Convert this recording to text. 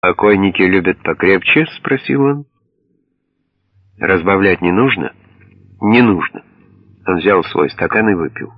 «Покойники любят покрепче?» — спросил он. «Разбавлять не нужно?» «Не нужно». Он взял свой стакан и выпил.